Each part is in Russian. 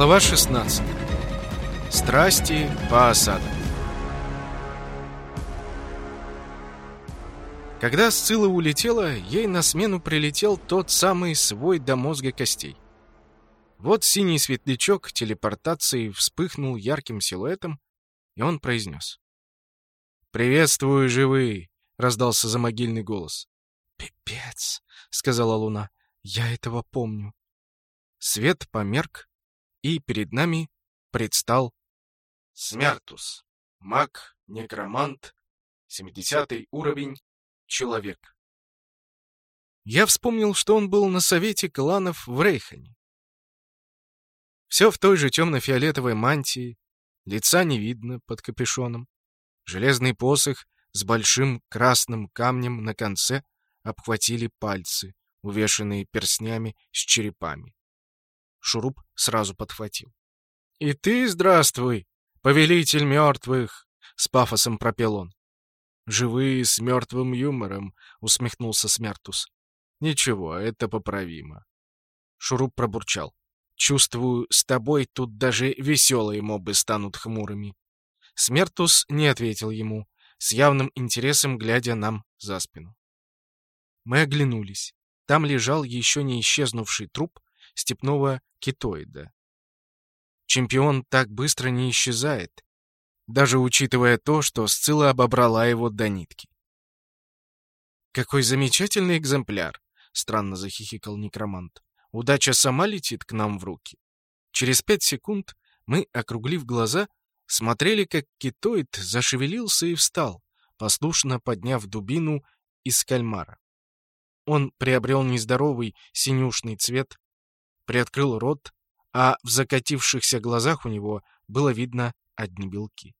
Глава 16. Страсти по осадам. Когда Сцилла улетела, ей на смену прилетел тот самый свой до мозга костей. Вот синий светлячок телепортации вспыхнул ярким силуэтом, и он произнес. «Приветствую, живые!» — раздался замогильный голос. «Пипец!» — сказала луна. «Я этого помню». Свет померк, и перед нами предстал Смертус, маг, некромант, 70 уровень, человек. Я вспомнил, что он был на совете кланов в Рейхане. Все в той же темно-фиолетовой мантии, лица не видно под капюшоном. Железный посох с большим красным камнем на конце обхватили пальцы, увешанные перстнями с черепами. Шуруп сразу подхватил. «И ты здравствуй, повелитель мертвых!» — с пафосом пропел он. «Живые с мертвым юмором», — усмехнулся Смертус. «Ничего, это поправимо». Шуруп пробурчал. «Чувствую, с тобой тут даже веселые мобы станут хмурыми». Смертус не ответил ему, с явным интересом глядя нам за спину. Мы оглянулись. Там лежал еще не исчезнувший труп степного китоида. Чемпион так быстро не исчезает, даже учитывая то, что Сцилла обобрала его до нитки. «Какой замечательный экземпляр!» — странно захихикал некромант. «Удача сама летит к нам в руки». Через пять секунд мы, округлив глаза, смотрели, как китоид зашевелился и встал, послушно подняв дубину из кальмара. Он приобрел нездоровый синюшный цвет, приоткрыл рот, а в закатившихся глазах у него было видно одни белки.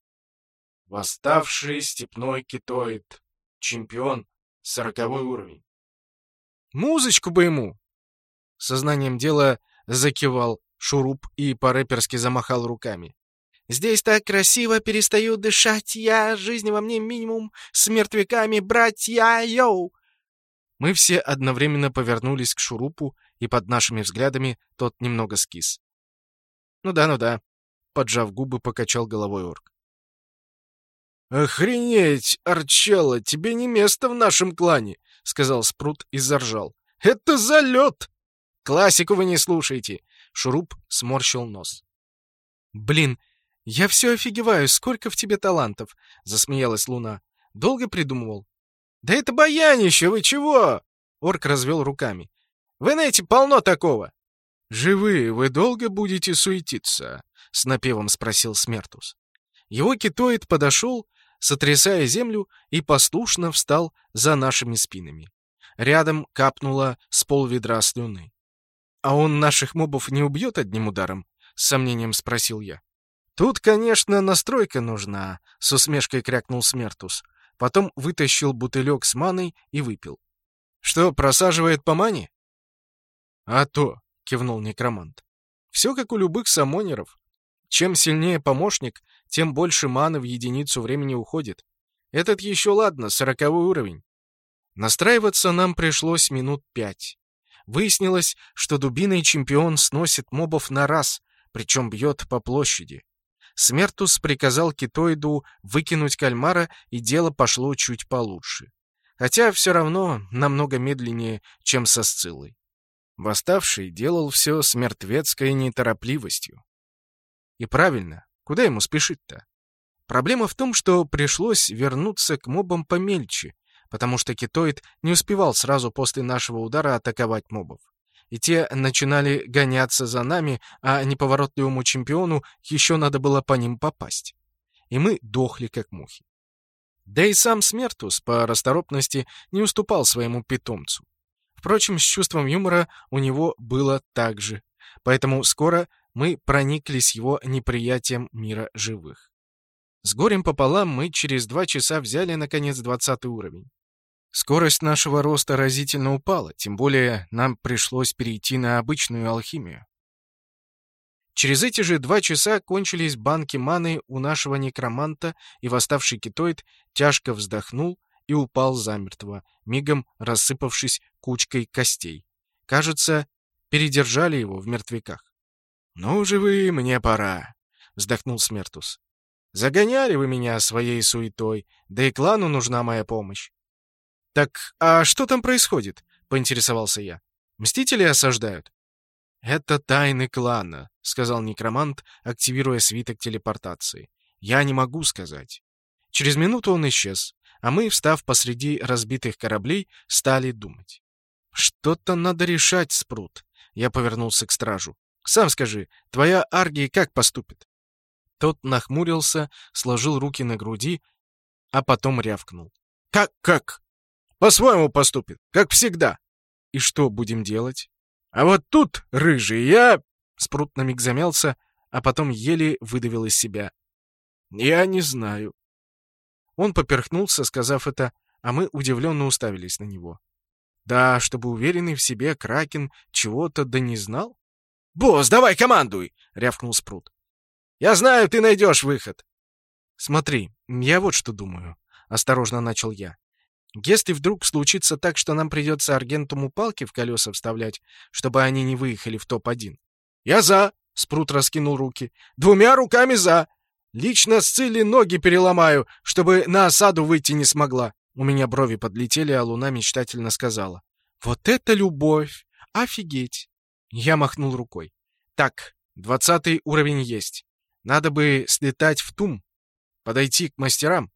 Восставший степной китоид. Чемпион. Сороковой уровень. «Музычку бы ему!» Сознанием дела закивал шуруп и по-рэперски замахал руками. «Здесь так красиво перестаю дышать я, жизни во мне минимум, с мертвяками, братья, йоу!» Мы все одновременно повернулись к шурупу и под нашими взглядами тот немного скис. «Ну да, ну да», — поджав губы, покачал головой орк. «Охренеть, Арчелла, тебе не место в нашем клане», — сказал Спрут и заржал. «Это залет!» «Классику вы не слушаете!» — Шуруп сморщил нос. «Блин, я все офигеваю, сколько в тебе талантов!» — засмеялась Луна. «Долго придумывал?» «Да это баянище, вы чего?» Орк развел руками. В инете полно такого!» «Живые, вы долго будете суетиться?» — с напевом спросил Смертус. Его китоид подошел, сотрясая землю, и послушно встал за нашими спинами. Рядом капнула с полведра слюны. «А он наших мобов не убьет одним ударом?» — с сомнением спросил я. «Тут, конечно, настройка нужна», — с усмешкой крякнул Смертус. Потом вытащил бутылек с маной и выпил. «Что, просаживает по мане?» «А то!» — кивнул некромант. «Все как у любых самонеров. Чем сильнее помощник, тем больше маны в единицу времени уходит. Этот еще ладно, сороковой уровень. Настраиваться нам пришлось минут пять. Выяснилось, что дубиной чемпион сносит мобов на раз, причем бьет по площади. Смертус приказал китоиду выкинуть кальмара, и дело пошло чуть получше. Хотя все равно намного медленнее, чем со Сциллой. Восставший делал все с мертвецкой неторопливостью. И правильно, куда ему спешить-то? Проблема в том, что пришлось вернуться к мобам помельче, потому что китоид не успевал сразу после нашего удара атаковать мобов. И те начинали гоняться за нами, а неповоротливому чемпиону еще надо было по ним попасть. И мы дохли, как мухи. Да и сам Смертус по расторопности не уступал своему питомцу. Впрочем, с чувством юмора у него было так же. Поэтому скоро мы прониклись его неприятием мира живых. С горем пополам мы через два часа взяли, наконец, двадцатый уровень. Скорость нашего роста разительно упала, тем более нам пришлось перейти на обычную алхимию. Через эти же два часа кончились банки маны у нашего некроманта, и восставший китоид тяжко вздохнул и упал замертво, мигом рассыпавшись кучкой костей. Кажется, передержали его в мертвяках. «Ну же вы, мне пора», — вздохнул Смертус. «Загоняли вы меня своей суетой, да и клану нужна моя помощь». «Так, а что там происходит?» — поинтересовался я. «Мстители осаждают?» «Это тайны клана», — сказал некромант, активируя свиток телепортации. «Я не могу сказать». Через минуту он исчез, а мы, встав посреди разбитых кораблей, стали думать. «Что-то надо решать, Спрут», — я повернулся к стражу. «Сам скажи, твоя Аргия как поступит?» Тот нахмурился, сложил руки на груди, а потом рявкнул. «Как-как? По-своему поступит, как всегда». «И что будем делать?» А вот тут, рыжий, я...» Спрут на миг замялся, а потом еле выдавил из себя. «Я не знаю». Он поперхнулся, сказав это, а мы удивленно уставились на него. Да, чтобы уверенный в себе Кракен чего-то да не знал? «Босс, давай командуй!» — рявкнул Спрут. «Я знаю, ты найдешь выход!» «Смотри, я вот что думаю», — осторожно начал я. Если вдруг случится так, что нам придется Аргентуму палки в колеса вставлять, чтобы они не выехали в топ-1. «Я за!» — Спрут раскинул руки. «Двумя руками за! Лично с Цилли ноги переломаю, чтобы на осаду выйти не смогла!» У меня брови подлетели, а Луна мечтательно сказала. «Вот это любовь! Офигеть!» Я махнул рукой. «Так, двадцатый уровень есть. Надо бы слетать в Тум, подойти к мастерам.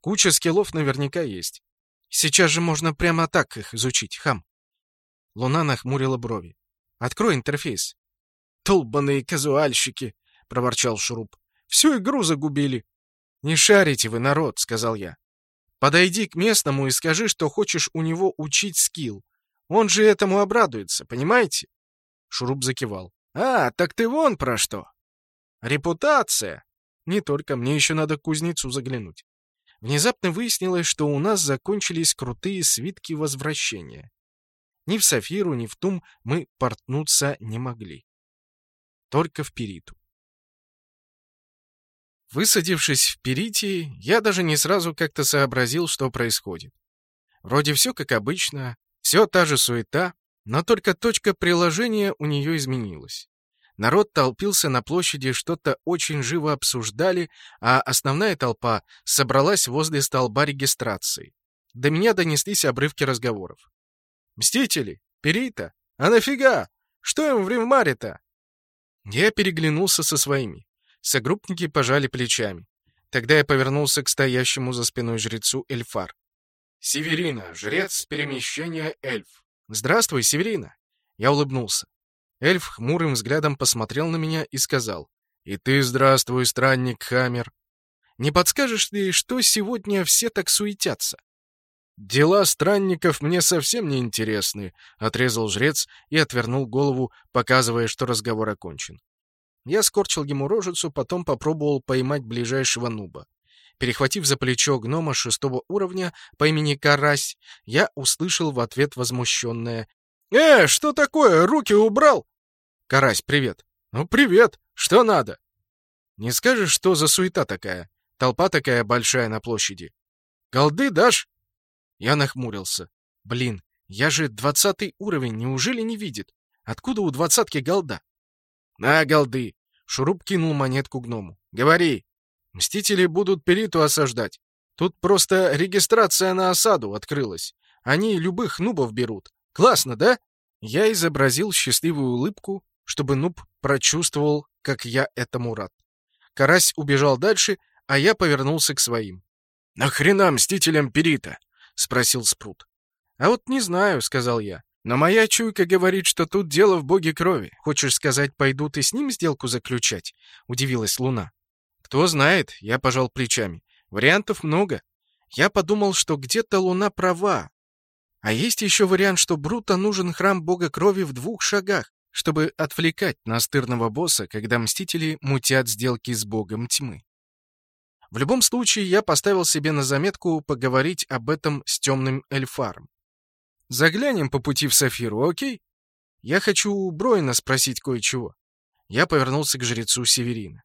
Куча скиллов наверняка есть. Сейчас же можно прямо так их изучить, хам. Луна нахмурила брови. Открой интерфейс. Толбаные казуальщики, проворчал Шуруп. Всю игру загубили. Не шарите вы, народ, сказал я. Подойди к местному и скажи, что хочешь у него учить скилл. Он же этому обрадуется, понимаете? Шуруп закивал. А, так ты вон про что. Репутация. Не только, мне еще надо к кузнецу заглянуть. Внезапно выяснилось, что у нас закончились крутые свитки возвращения. Ни в Сафиру, ни в Тум мы портнуться не могли. Только в Периту. Высадившись в Перите, я даже не сразу как-то сообразил, что происходит. Вроде все как обычно, все та же суета, но только точка приложения у нее изменилась. Народ толпился на площади, что-то очень живо обсуждали, а основная толпа собралась возле столба регистрации. До меня донеслись обрывки разговоров. «Мстители? Перита? А нафига? Что им в Риммаре-то?» Я переглянулся со своими. Согруппники пожали плечами. Тогда я повернулся к стоящему за спиной жрецу Эльфар. «Северина, жрец перемещения эльф». «Здравствуй, Северина!» Я улыбнулся. Эльф хмурым взглядом посмотрел на меня и сказал. «И ты здравствуй, странник Хаммер. Не подскажешь ли, что сегодня все так суетятся?» «Дела странников мне совсем не интересны», — отрезал жрец и отвернул голову, показывая, что разговор окончен. Я скорчил ему рожицу, потом попробовал поймать ближайшего нуба. Перехватив за плечо гнома шестого уровня по имени Карась, я услышал в ответ возмущенное «Э, что такое? Руки убрал?» «Карась, привет». «Ну, привет. Что надо?» «Не скажешь, что за суета такая? Толпа такая большая на площади». «Голды дашь?» Я нахмурился. «Блин, я же двадцатый уровень, неужели не видит? Откуда у двадцатки голда?» «На, голды!» Шуруп кинул монетку гному. «Говори!» «Мстители будут Периту осаждать. Тут просто регистрация на осаду открылась. Они любых нубов берут. Классно, да?» Я изобразил счастливую улыбку, чтобы нуб прочувствовал, как я этому рад. Карась убежал дальше, а я повернулся к своим. «Нахрена мстителям Перита?» — спросил Спрут. «А вот не знаю», — сказал я. «Но моя чуйка говорит, что тут дело в боге крови. Хочешь сказать, пойдут и с ним сделку заключать?» — удивилась Луна. «Кто знает», — я пожал плечами. «Вариантов много. Я подумал, что где-то Луна права, а есть еще вариант, что Брута нужен храм бога крови в двух шагах, чтобы отвлекать настырного босса, когда мстители мутят сделки с богом тьмы. В любом случае, я поставил себе на заметку поговорить об этом с темным эльфаром. Заглянем по пути в Сафиру, окей? Я хочу у Бройна спросить кое-чего. Я повернулся к жрецу Северина.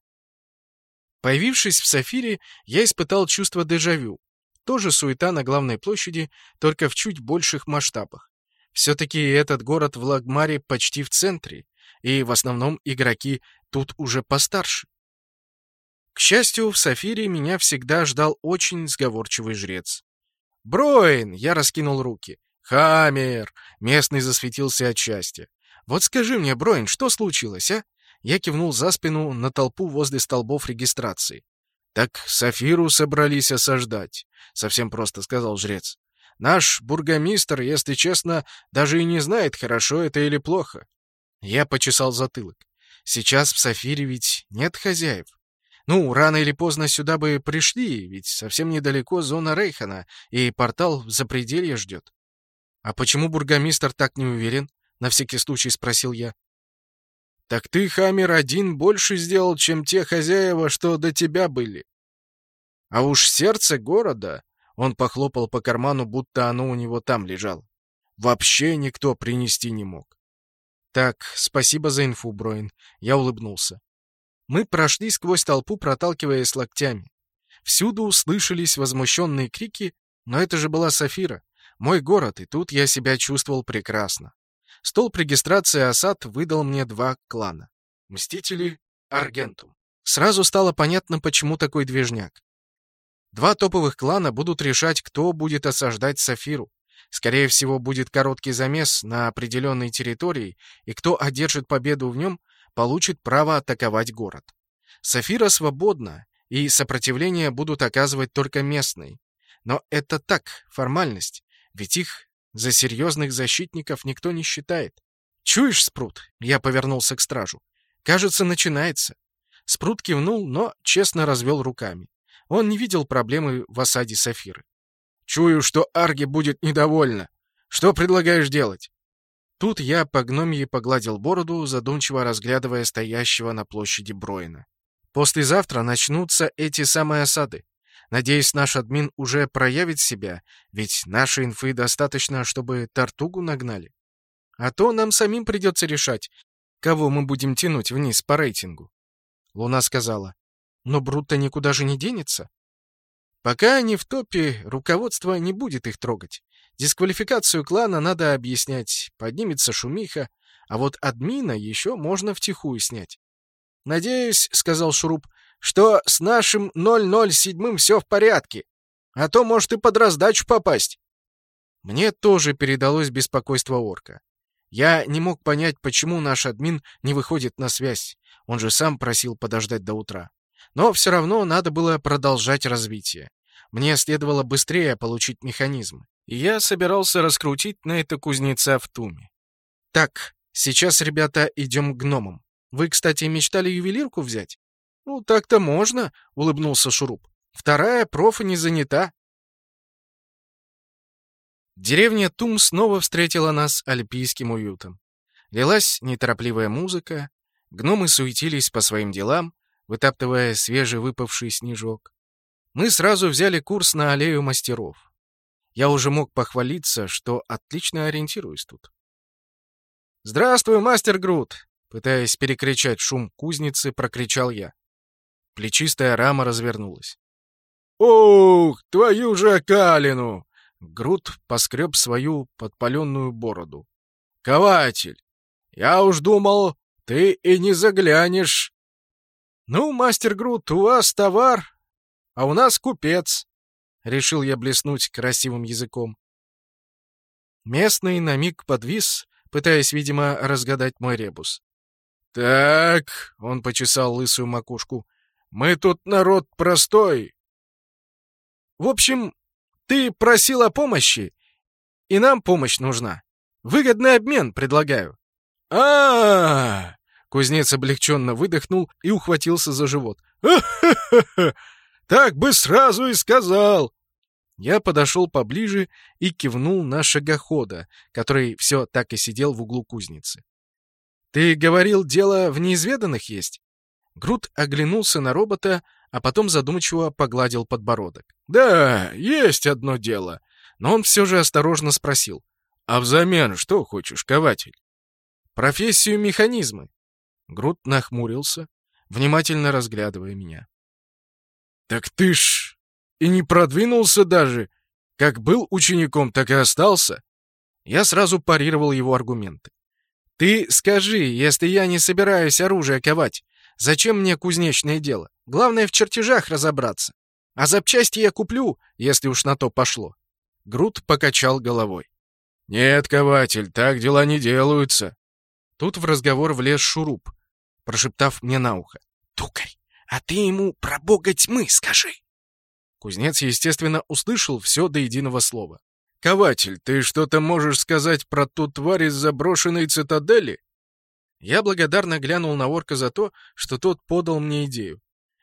Появившись в Сафире, я испытал чувство дежавю, тоже суета на главной площади, только в чуть больших масштабах. Все-таки этот город в Лагмаре почти в центре. и в основном игроки тут уже постарше. К счастью, в Сафире меня всегда ждал очень сговорчивый жрец. «Броин!» — я раскинул руки. «Хаммер!» — местный засветился от счастья. «Вот скажи мне, Броин, что случилось, а?» Я кивнул за спину на толпу возле столбов регистрации. «Так Сафиру собрались осаждать», — совсем просто сказал жрец. «Наш бургомистр, если честно, даже и не знает, хорошо это или плохо». Я почесал затылок. «Сейчас в Сафире ведь нет хозяев. Ну, рано или поздно сюда бы пришли, ведь совсем недалеко зона Рейхана, и портал в запределье ждет. А почему бургомистр так не уверен? На всякий случай спросил я. Так ты, Хаммер, один больше сделал, чем те хозяева, что до тебя были. А уж сердце города, он похлопал по карману, будто оно у него там лежало. Вообще никто принести не мог. Так, спасибо за инфу, Броин. Я улыбнулся. Мы прошли сквозь толпу, проталкиваясь локтями. Всюду услышались возмущенные крики, но это же была Сафира. Мой город, и тут я себя чувствовал прекрасно. Столб регистрации осад выдал мне два клана. Мстители Аргентум. Сразу стало понятно, почему такой движняк. Два топовых клана будут решать, кто будет осаждать Сафиру. Скорее всего, будет короткий замес на определенной территории, и кто одержит победу в нем, получит право атаковать город. Сафира свободна, и сопротивление будут оказывать только местные. Но это так, формальность, ведь их за серьезных защитников никто не считает. «Чуешь, Спрут?» — я повернулся к стражу. «Кажется, начинается». Спрут кивнул, но честно развел руками. Он не видел проблемы в осаде Сафиры. «Чую, что Арги будет недовольна. Что предлагаешь делать?» Тут я по гномье погладил бороду, задумчиво разглядывая стоящего на площади Броина. Послезавтра начнутся эти самые осады. Надеюсь, наш админ уже проявит себя, ведь нашей инфы достаточно, чтобы Тартугу нагнали. А то нам самим придется решать, кого мы будем тянуть вниз по рейтингу. Луна сказала, но Брутто никуда же не денется. Пока они в топе, руководство не будет их трогать. Дисквалификацию клана надо объяснять, поднимется шумиха, а вот админа еще можно втихую снять. «Надеюсь», — сказал Шуруп, — «что с нашим 007 все в порядке, а то может и под раздачу попасть». Мне тоже передалось беспокойство орка. Я не мог понять, почему наш админ не выходит на связь. Он же сам просил подождать до утра. Но все равно надо было продолжать развитие. Мне следовало быстрее получить механизм и я собирался раскрутить на это кузнеца в Туме. Так, сейчас, ребята, идем к гномам. Вы, кстати, мечтали ювелирку взять? Ну, так-то можно, улыбнулся Шуруп. Вторая профа не занята. Деревня Тум снова встретила нас альпийским уютом. Лилась неторопливая музыка, гномы суетились по своим делам, вытаптывая свежевыпавший снежок. Мы сразу взяли курс на аллею мастеров. Я уже мог похвалиться, что отлично ориентируюсь тут. «Здравствуй, мастер Грут!» Пытаясь перекричать шум кузницы, прокричал я. Плечистая рама развернулась. «Ух, твою же калину!» Грут поскреб свою подпаленную бороду. «Кователь, я уж думал, ты и не заглянешь». «Ну, мастер Грут, у вас товар, а у нас купец. Решил я блеснуть красивым языком. Местный на миг подвис, пытаясь, видимо, разгадать мой ребус. «Так», — он почесал лысую макушку, — «мы тут народ простой». «В общем, ты просил о помощи, и нам помощь нужна. Выгодный обмен предлагаю». А, -а, -а, Кузнец облегченно выдохнул и ухватился за живот. «Ха-ха-ха! Так бы сразу и сказал!» Я подошел поближе и кивнул на шагохода, который все так и сидел в углу кузницы. «Ты говорил, дело в неизведанных есть?» Грут оглянулся на робота, а потом задумчиво погладил подбородок. «Да, есть одно дело». Но он все же осторожно спросил. «А взамен что хочешь, кователь?» «Профессию механизмы». Грут нахмурился, внимательно разглядывая меня. «Так ты ж и не продвинулся даже. Как был учеником, так и остался». Я сразу парировал его аргументы. Ты скажи, если я не собираюсь оружие ковать, зачем мне кузнечное дело? Главное в чертежах разобраться. А запчасти я куплю, если уж на то пошло. Грут покачал головой. «Нет, кователь, так дела не делаются». Тут в разговор влез шуруп, прошептав мне на ухо. «Тукарь, а ты ему про бога тьмы скажи!» Кузнец, естественно, услышал все до единого слова. «Кователь, ты что-то можешь сказать про ту тварь из заброшенной цитадели?» Я благодарно глянул на орка за то, что тот подал мне идею.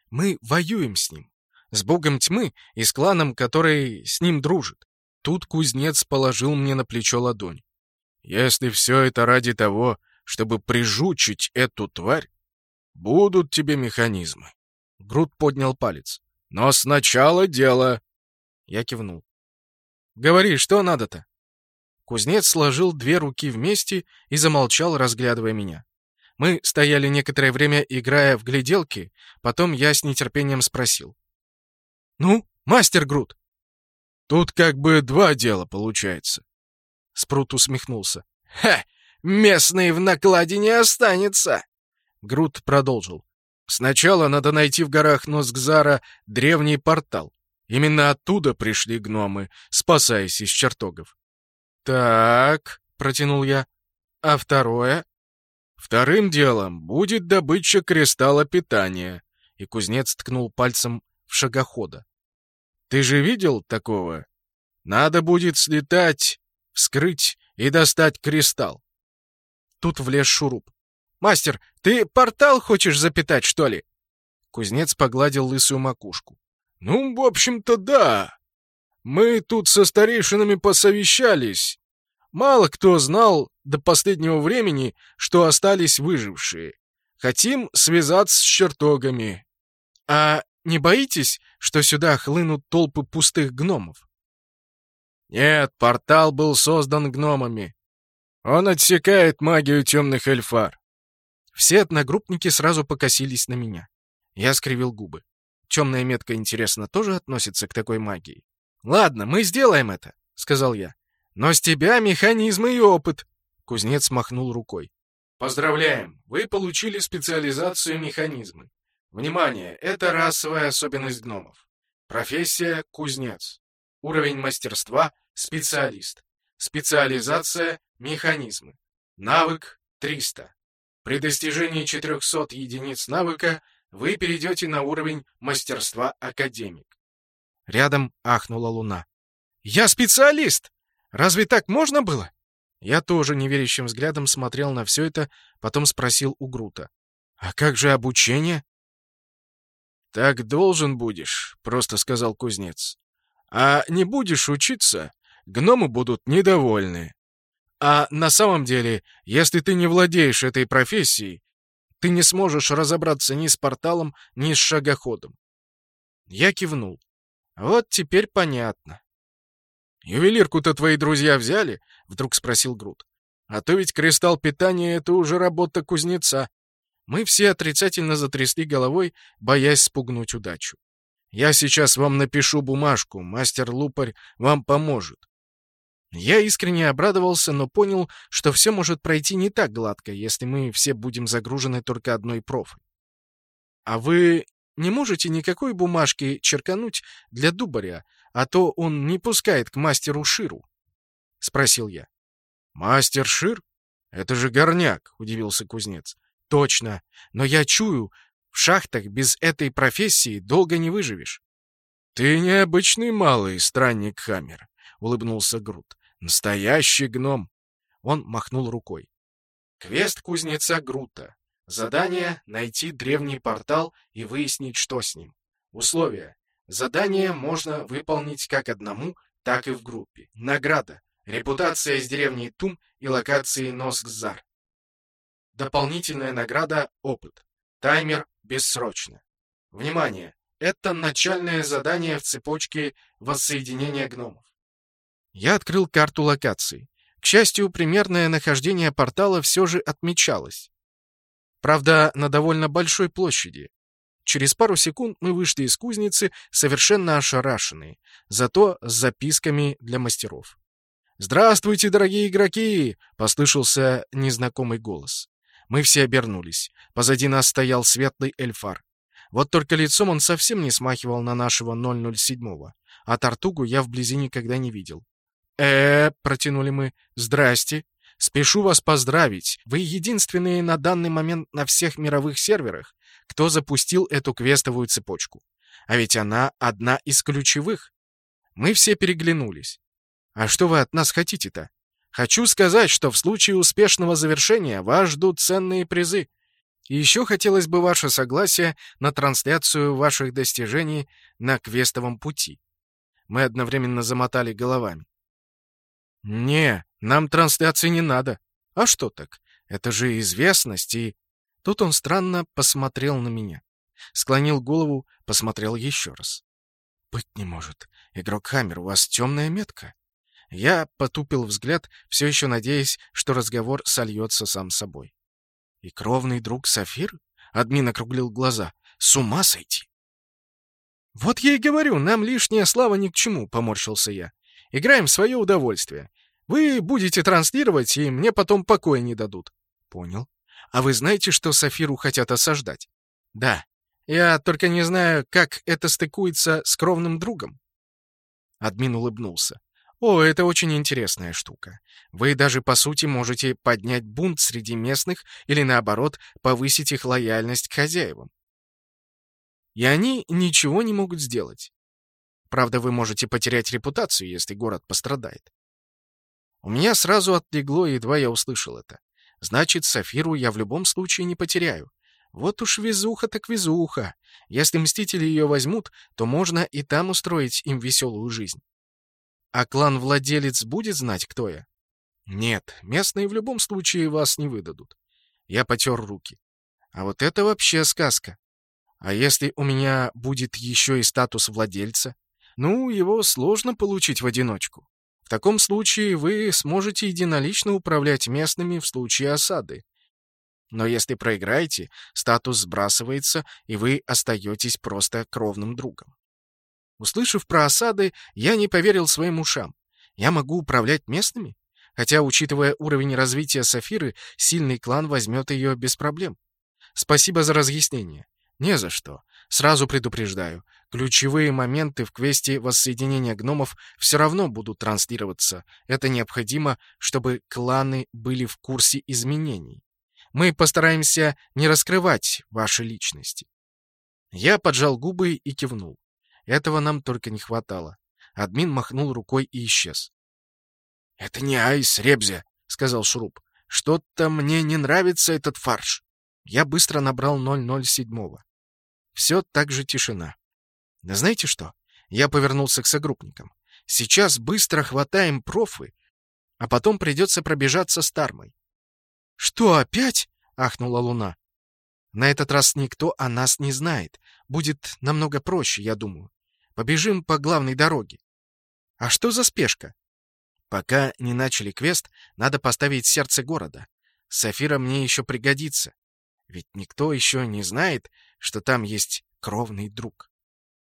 Мы воюем с ним, с богом тьмы и с кланом, который с ним дружит. Тут кузнец положил мне на плечо ладонь. «Если все это ради того, чтобы прижучить эту тварь, будут тебе механизмы». Груд поднял палец. «Но сначала дело...» Я кивнул. Говори, что надо-то?» Кузнец сложил две руки вместе и замолчал, разглядывая меня. Мы стояли некоторое время, играя в гляделки, потом я с нетерпением спросил. «Ну, мастер Грут?» «Тут как бы два дела получается». Спрут усмехнулся. «Ха! Местный в накладе не останется!» Грут продолжил. «Сначала надо найти в горах Носкзара древний портал. Именно оттуда пришли гномы, спасаясь из чертогов. «Так», — протянул я, — «а второе?» «Вторым делом будет добыча кристалла питания», — и кузнец ткнул пальцем в шагохода. «Ты же видел такого? Надо будет слетать, вскрыть и достать кристалл». Тут влез шуруп. «Мастер, ты портал хочешь запитать, что ли?» Кузнец погладил лысую макушку. «Ну, в общем-то, да. Мы тут со старейшинами посовещались. Мало кто знал до последнего времени, что остались выжившие. Хотим связаться с чертогами. А не боитесь, что сюда хлынут толпы пустых гномов? Нет, портал был создан гномами. Он отсекает магию темных эльфар. Все одногруппники сразу покосились на меня. Я скривил губы. Темная метка, интересно, тоже относится к такой магии? «Ладно, мы сделаем это», — сказал я. «Но с тебя механизмы и опыт». Кузнец махнул рукой. «Поздравляем! Вы получили специализацию механизмы. Внимание, это расовая особенность гномов. Профессия — кузнец. Уровень мастерства — специалист. Специализация — механизмы. Навык — 300. При достижении 400 единиц навыка вы перейдете на уровень мастерства академик. Рядом ахнула луна. «Я специалист! Разве так можно было?» Я тоже неверящим взглядом смотрел на все это, потом спросил у Грута. «А как же обучение?» «Так должен будешь», — просто сказал кузнец. «А не будешь учиться, гномы будут недовольны. А на самом деле, если ты не владеешь этой профессией, ты не сможешь разобраться ни с порталом, ни с шагоходом. Я кивнул. Вот теперь понятно. «Ювелирку-то твои друзья взяли?» — вдруг спросил Грут. «А то ведь кристалл питания — это уже работа кузнеца». Мы все отрицательно затрясли головой, боясь спугнуть удачу. «Я сейчас вам напишу бумажку, мастер-лупарь вам поможет. Я искренне обрадовался, но понял, что все может пройти не так гладко, если мы все будем загружены только одной профой. «А вы не можете никакой бумажки черкануть для Дубаря, а то он не пускает к мастеру Ширу?» — спросил я. «Мастер Шир? Это же горняк!» — удивился кузнец. «Точно, но я чую, в шахтах без этой профессии долго не выживешь». «Ты необычный малый странник Хаммер», — улыбнулся Грут. Настоящий гном!» Он махнул рукой. Квест кузнеца Грута. Задание — найти древний портал и выяснить, что с ним. Условия. Задание можно выполнить как одному, так и в группе. Награда. Репутация из деревни Тум и локации Носкзар. Дополнительная награда — опыт. Таймер бессрочно. Внимание! Это начальное задание в цепочке воссоединения гномов. Я открыл карту локации. К счастью, примерное нахождение портала все же отмечалось. Правда, на довольно большой площади. Через пару секунд мы вышли из кузницы, совершенно ошарашенные, зато с записками для мастеров. «Здравствуйте, дорогие игроки!» — послышался незнакомый голос. Мы все обернулись. Позади нас стоял светлый эльфар. Вот только лицом он совсем не смахивал на нашего 007-го, а Тартугу я вблизи никогда не видел. э протянули мы. «Здрасте! Спешу вас поздравить. Вы единственные на данный момент на всех мировых серверах, кто запустил эту квестовую цепочку. А ведь она одна из ключевых. Мы все переглянулись. А что вы от нас хотите-то? Хочу сказать, что в случае успешного завершения вас ждут ценные призы. И еще хотелось бы ваше согласие на трансляцию ваших достижений на квестовом пути. Мы одновременно замотали головами. «Не, нам трансляции не надо. А что так? Это же известность и...» Тут он странно посмотрел на меня. Склонил голову, посмотрел еще раз. «Быть не может. Игрок Хаммер, у вас темная метка». Я потупил взгляд, все еще надеясь, что разговор сольется сам собой. «И кровный друг Сафир?» — админ округлил глаза. «С ума сойти!» «Вот я и говорю, нам лишняя слава ни к чему», — поморщился я. «Играем в свое удовольствие. Вы будете транслировать, и мне потом покоя не дадут». «Понял. А вы знаете, что Сафиру хотят осаждать?» «Да. Я только не знаю, как это стыкуется с кровным другом». Админ улыбнулся. О, это очень интересная штука. Вы даже, по сути, можете поднять бунт среди местных или, наоборот, повысить их лояльность к хозяевам. И они ничего не могут сделать. Правда, вы можете потерять репутацию, если город пострадает. У меня сразу отлегло, едва я услышал это. Значит, Сафиру я в любом случае не потеряю. Вот уж везуха так везуха. Если мстители ее возьмут, то можно и там устроить им веселую жизнь. А клан-владелец будет знать, кто я? Нет, местные в любом случае вас не выдадут. Я потер руки. А вот это вообще сказка. А если у меня будет еще и статус владельца? Ну, его сложно получить в одиночку. В таком случае вы сможете единолично управлять местными в случае осады. Но если проиграете, статус сбрасывается, и вы остаетесь просто кровным другом. Услышав про осады, я не поверил своим ушам. Я могу управлять местными? Хотя, учитывая уровень развития Сафиры, сильный клан возьмет ее без проблем. Спасибо за разъяснение. Не за что. Сразу предупреждаю. Ключевые моменты в квесте воссоединения гномов все равно будут транслироваться. Это необходимо, чтобы кланы были в курсе изменений. Мы постараемся не раскрывать ваши личности. Я поджал губы и кивнул. Этого нам только не хватало. Админ махнул рукой и исчез. «Это не айс, Ребзя», — сказал Шуруп. «Что-то мне не нравится этот фарш». Я быстро набрал 007-го. Все так же тишина. Да знаете что? Я повернулся к согруппникам. Сейчас быстро хватаем профы, а потом придется пробежаться с Тармой. «Что, опять?» — ахнула Луна. «На этот раз никто о нас не знает. Будет намного проще, я думаю. Побежим по главной дороге. А что за спешка? Пока не начали квест, надо поставить сердце города. Сафира мне еще пригодится. Ведь никто еще не знает, что там есть кровный друг.